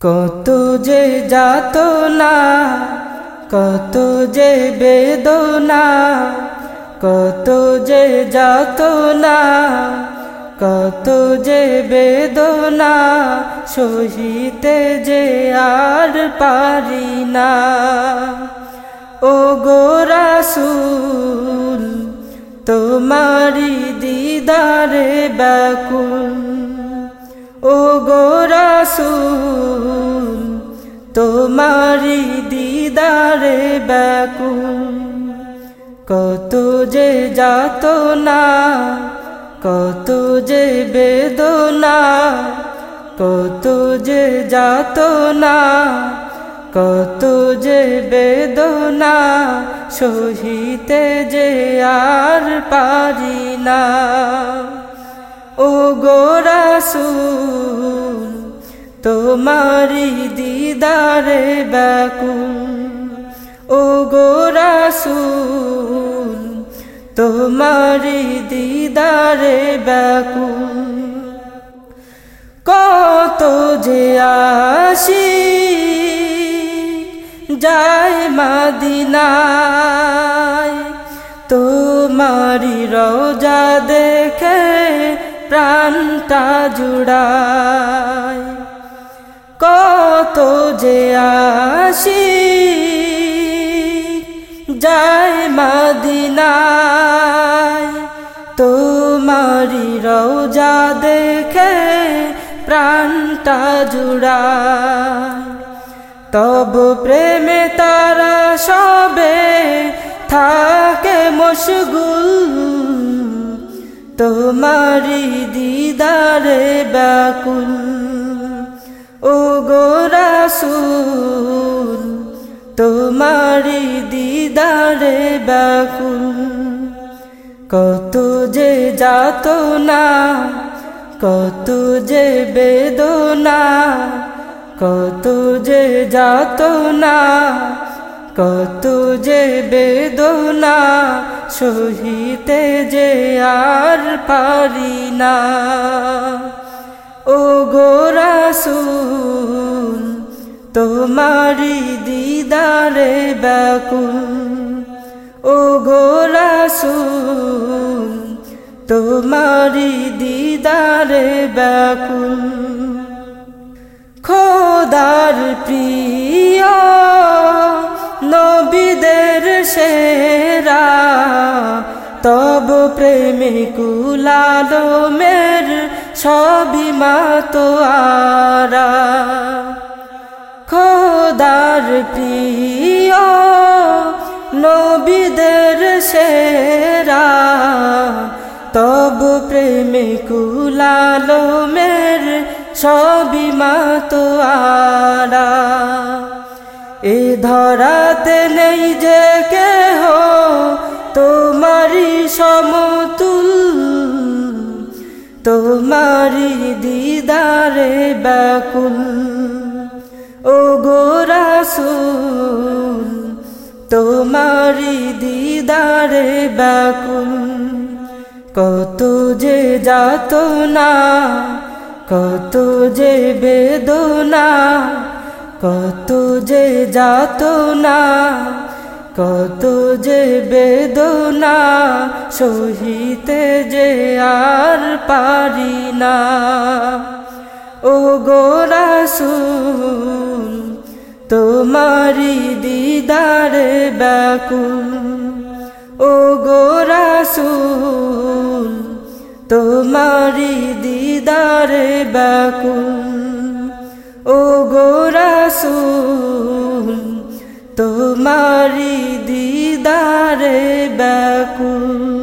কত যে যাত না কত যে বেদনা, কত যে যাত না কত যে বেদনা, সহিতে যে আর পারি না। ও গোরাসুল তোমারি দিদারে ব্যাকুল। ও গোরাসুল তোমারি দিদারে ব্যাকুল। কত যে যাত না কত যে বেদনা, কত যে যাত না কত যে বেদনা, সহিতে যে আর পারি না। ও গোরাসুল তোমারি দিদারে ব্যাকুল। ও গোরাসুল তোমারি দিদারে ব্যাকুল। কত যে আসি যায় মাদিনায়, তোমারি রোজা দেখে প্রাণটা জুড়ায়। কত যে আসি, যায় মাদিনায়। তোমারি রোজা দেখে প্রাণটা জুড়ায়। তব প্রেমে তারা সবে থাকে মশগুল তোমারি দিদারে ব্যাকুল। ও গোরাসুল তোমারি দিদারে ব্যাকুল। কত যে যাত না কত যে বেদনা, কত যে যাত না কত যে বেদনা সহিতে যে আর পারি না। ও গোরাসুল তোমারি দিদারে ব্যাকুল। ও গোরা গোরাসুল তোমারি দিদারে ব্যাকুল। খোদার প্রিয়, নবীদের সেরা তব প্রেমে কুলালো মের সবই মাতো আরা। খোদার প্রিয়, নবীদের সেরা। তব প্রেমে কুলালো মের সবই মাতো আরা। এ ধরাতে নেই যে তোমারি সমতুল, তোমারি দিদারে ব্যাকুল। ও গোরাসুল তোমারি দিদারে ব্যাকুল। কত যে যাত না কত যে বেদনা, কত যে যাত না কত যে বেদনা, সহিতে যে আর পারি না। ও গোরাসুল তোমারি দিদারে ব্যাকুল। ও গোরাসুল তোমারি দিদারে ব্যাকুল। ও গোরাসুল তোমারি দিদারে ব্যাকুল।